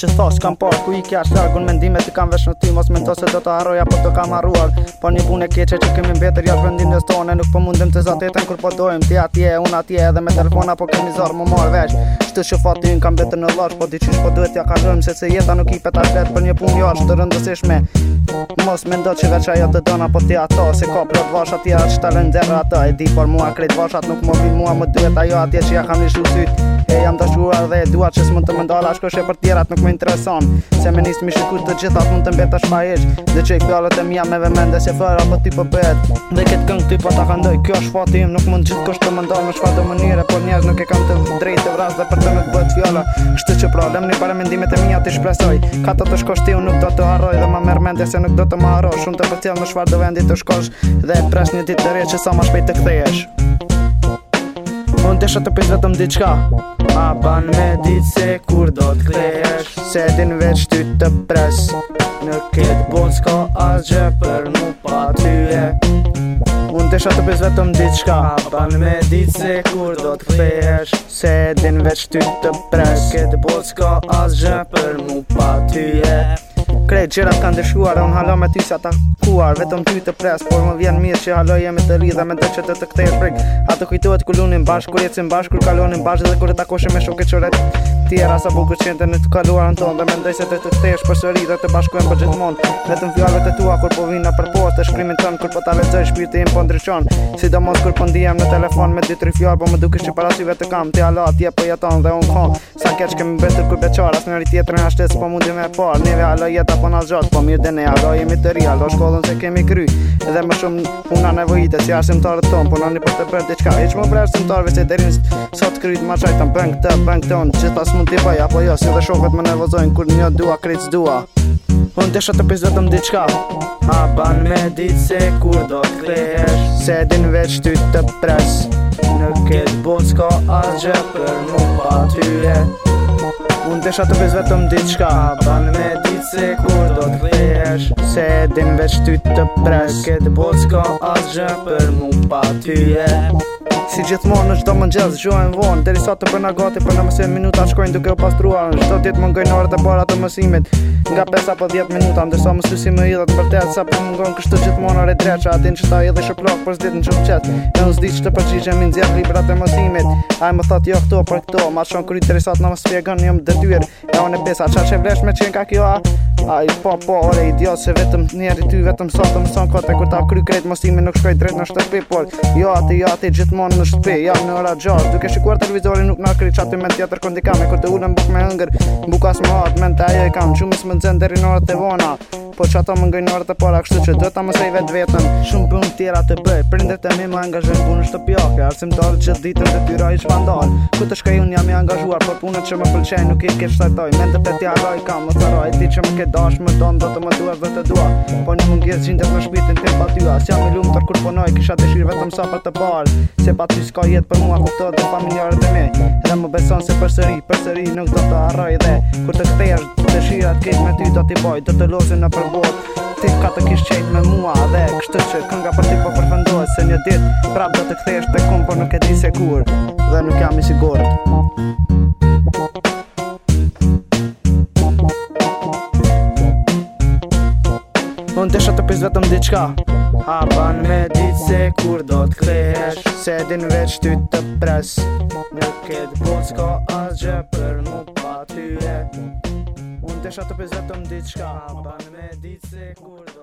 që thos kam pa po ku i kash largun mendimet e kam vesh në ty mos mendo se do ta harroj po do kam harruar po një punë keqe që kemi mbetur jashtë vendimit tonë nuk po mundem të zotetën kur po dojmë ti atje un atje edhe me telefon apo kemi zor më marr vesh Këtë që fatin kam betër në lash Po diqysh po duhet ja kalëm Se se jeta nuk i peta vet Për një pun jash jo të rëndësishme Mos me ndo që veç ajo të dona Po ti ato Se ka plot vash atje atë që të lëndzera ato E di por mua krejt vashat Nuk më vin mua më duhet ajo atje që ja kam lishu syt E jam të shkuar dhe e duat që s'mund të më ndala Shko shë për tjerat nuk më intereson Se me njësë mi shikur të gjithat mund të mbeta shpa Dhe që i kjallët e mija me vëmende se fër apo ti për po bet Dhe këtë këngë ty po ta këndoj Kjo është fatim nuk mund gjithë kështë të më ndalë Në shfar të mënire por nuk e kam të drejt të vras dhe të nuk bëhet fjalla Kështu që pra një para mendimet e mia ti shpresoj Ka të të shkosh ti unë nuk do të harroj Dhe ma merr mendja se nuk do të më harroj Shumë të përcjell në shfar do vendi të shkosh Dhe pres një ditë të rje që sa ma shpejt të kthejesh Unë të shëtë pëjtë vetëm diqka A ban me ditë se kur do të Se din veç ty të pres Në ketë bon s'ka asgje për nuk pa tyje Unë të shatë pes vetëm ditë shka Aban me ditë se kur do të kthehesh Se din veç ty të pres Këtë bot po s'ka asgjë për mu pa ty e yeah krejt Gjerat kanë dëshuar Unë halo me ty që ata kuar Vetëm ty të pres Por më vjen mirë që halo jemi të rrida Me të që të të këtej e frik Ato kujtuat ku lunin bashk Kur jetësin bashk Kur kalonin bashk Dhe kur e takoshe me shoket që rrët Tjera sa bukë që jente në të kaluar në tonë Dhe me ndoj se të të këtej është për sëri Dhe të bashkujem për gjithë mund Vetëm fjallet e tua Kur po vina për post E shkrymin të kur po ta vecëj Shpirti im po ndryqon Si do mos kur po ndijem në telefon Me dy tri fjall Po më duke që parasive të kam Ti ala atje po jeton dhe unë kon Sa keq kemi betur kur beqar As në rritje të në ashtes Po mundi me par Neve ala jeta po na zgjat, po mirë dhe ne ajo jemi të ri, ajo shkollën se kemi kry. Edhe më shumë puna nevojite si arsimtarët ton, po nani për të bërë diçka. Hiç më vrasë arsimtarëve se deri sot kryt më çaj tan bank të bank ton, gjithas mund të paj apo jo, si dhe shokët më nervozojnë kur një dua kreç dua. Po të desha të pes vetëm diçka A ban me ditë se kur do të klehesh Se din veç ty të pres Në këtë botë s'ka asgjë për mu pa tyre të pes vetëm diçka ban me se kur do të vesh Se edhe në veç të pres Këtë botë s'ka asgjë për mu pa ty e Si gjithmonë në çdo mëngjes zgjohen vonë, derisa të bëna gati për në mesë minuta shkojnë duke u pastruar. Çdo ditë më mungojnë orët e para të mësimit, nga 5 apo 10 minuta, ndërsa më mësuesi më hidhet për të sa po mungon kështu gjithmonë orë dreçë, atin që ta hidhë shoplok për ditën çu çet. Ne us diç të përgjigjemi nxjerr librat e mësimit. Ai më thotë jo këto për këto, më shon kryt derisa të na mësfjegon, jam detyr. Ja unë besa çfarë vlesh me çenka kjo Ai po po ore idiot se vetëm njerë ty vetëm sot më son kote kur t'ap kry krejt mos nuk shkoj drejt në shtëpi por jo atë jo atë gjithmonë në shtëpi jam në ora 6 duke shikuar televizorin nuk na kri çati me tjetër kondikame kur të ulën buk me ëngër bukas më hat mentë ajo e kam shumë më nxen deri në orët e vona po që më ngëjnë në e para kështu që do ta mos ai vetë shumë pun tjera të bëj prindërit e mi më angazhojnë punën shtëpiake arsim dorë që ditën të tyroj që vandal ku të shkaj unë jam i angazhuar për punën që më pëlqen nuk i ke të doj mendë të tja roj kam të roj ti që më dash më ton do të më dua vë të dua Po në mungjes gjinë të më shpitin pa tyja Si jam i lumë tërkur ponoj kisha të shirë vetëm sa për të parë Se pa ty s'ka jetë për mua kuptot dhe familjarë e me Dhe më beson se për sëri, për sëri nuk do të harroj dhe Kur të këtejsh të shirat me ty do t'i boj Do të lozi në përbot Ti ka të kish qejt me mua dhe Kështë që kënga për ty po përfëndoj Se një ditë prap do të kthesh tek unë Por nuk e di se kur dhe nuk jam i sigurët Un të të vetëm diçka A ban me ditë se kur do t'klejesh Se din veç ty të pres Nuk ketë bocë po ka asgje për mu patyre Unë të shatë të pizë vetëm diçka A ban me ditë se kur do t'klejesh